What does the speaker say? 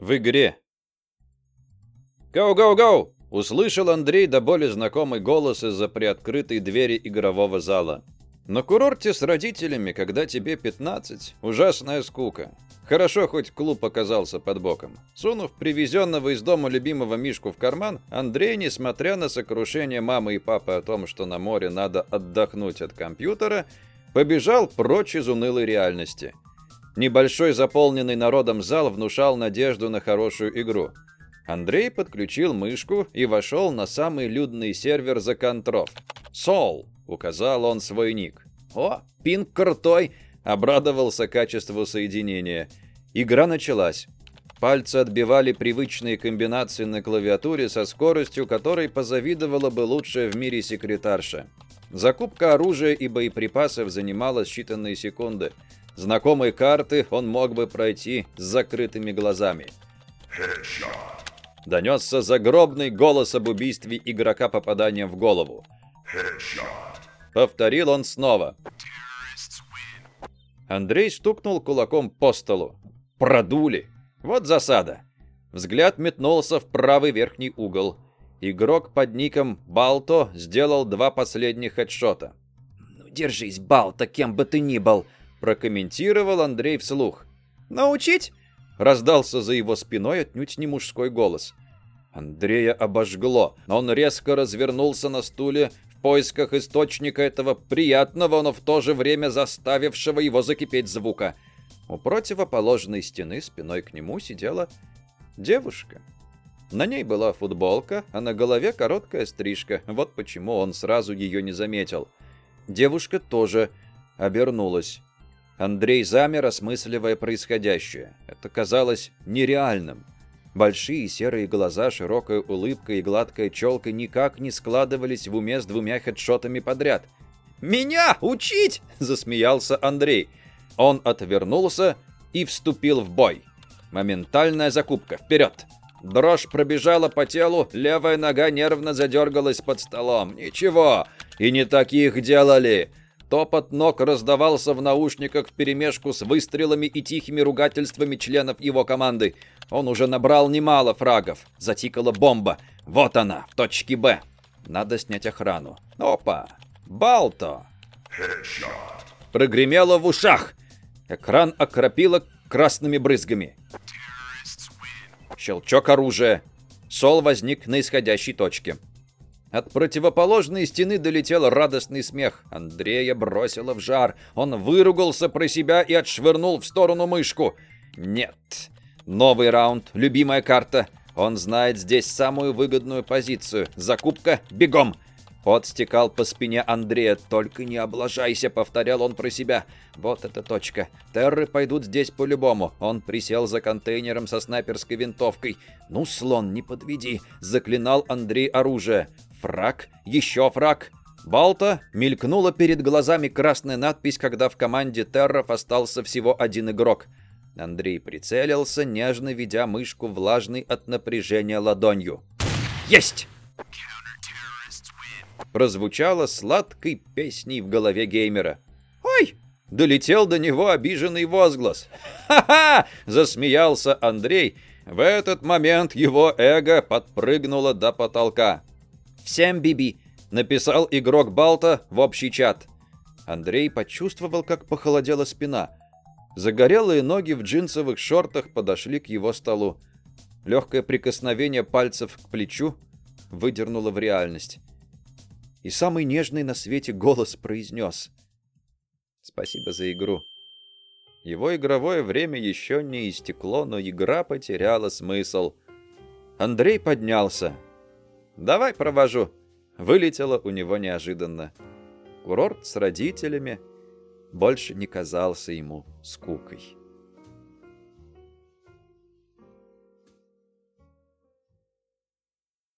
в игре. «Гоу-гоу-гоу!» — услышал Андрей до боли знакомый голос из-за приоткрытой двери игрового зала. На курорте с родителями, когда тебе 15, ужасная скука. Хорошо, хоть клуб оказался под боком. Сунув привезенного из дома любимого Мишку в карман, Андрей, несмотря на сокрушение мамы и папы о том, что на море надо отдохнуть от компьютера, побежал прочь из унылой реальности. Небольшой заполненный народом зал внушал надежду на хорошую игру. Андрей подключил мышку и вошел на самый людный сервер за контров. «Сол!» — указал он свой ник. «О, пинг крутой!» — обрадовался качеству соединения. Игра началась. Пальцы отбивали привычные комбинации на клавиатуре со скоростью, которой позавидовала бы лучшая в мире секретарша. Закупка оружия и боеприпасов занимала считанные секунды. Знакомые карты он мог бы пройти с закрытыми глазами. Донесся загробный голос об убийстве игрока попаданием в голову. Повторил он снова. Андрей стукнул кулаком по столу. Продули. Вот засада. Взгляд метнулся в правый верхний угол. Игрок под ником Балто сделал два последних хедшота. «Ну, держись, Балто, кем бы ты ни был», — прокомментировал Андрей вслух. «Научить?» — раздался за его спиной отнюдь не мужской голос. Андрея обожгло. Он резко развернулся на стуле в поисках источника этого приятного, но в то же время заставившего его закипеть звука. У противоположной стены спиной к нему сидела девушка. На ней была футболка, а на голове короткая стрижка. Вот почему он сразу ее не заметил. Девушка тоже обернулась. Андрей замер, осмысливая происходящее. Это казалось нереальным. Большие серые глаза, широкая улыбка и гладкая челка никак не складывались в уме с двумя хедшотами подряд. «Меня учить!» – засмеялся Андрей. Он отвернулся и вступил в бой. Моментальная закупка. Вперед! Дрожь пробежала по телу, левая нога нервно задергалась под столом. Ничего, и не таких делали. Топот ног раздавался в наушниках вперемешку с выстрелами и тихими ругательствами членов его команды. Он уже набрал немало фрагов. Затикала бомба. Вот она, в точке «Б». Надо снять охрану. Опа! Балто! Headshot. Прогремело в ушах. Экран окропило красными брызгами. Щелчок оружия. Сол возник на исходящей точке. От противоположной стены долетел радостный смех. Андрея бросило в жар. Он выругался про себя и отшвырнул в сторону мышку. Нет. Новый раунд, любимая карта. Он знает здесь самую выгодную позицию. Закупка, бегом. Пот стекал по спине Андрея. «Только не облажайся», — повторял он про себя. «Вот эта точка. Терры пойдут здесь по-любому». Он присел за контейнером со снайперской винтовкой. «Ну, слон, не подведи», — заклинал Андрей оружие. «Фраг, еще фраг». Балта мелькнула перед глазами красная надпись, когда в команде Терров остался всего один игрок. Андрей прицелился, нежно ведя мышку влажной от напряжения ладонью. «Есть!» прозвучало сладкой песней в голове геймера. «Ой!» — долетел до него обиженный возглас. «Ха-ха!» — засмеялся Андрей. В этот момент его эго подпрыгнуло до потолка. «Всем биби!» — написал игрок Балта в общий чат. Андрей почувствовал, как похолодела спина. Загорелые ноги в джинсовых шортах подошли к его столу. Легкое прикосновение пальцев к плечу выдернуло в реальность и самый нежный на свете голос произнес «Спасибо за игру». Его игровое время еще не истекло, но игра потеряла смысл. Андрей поднялся. «Давай провожу». Вылетело у него неожиданно. Курорт с родителями больше не казался ему скукой.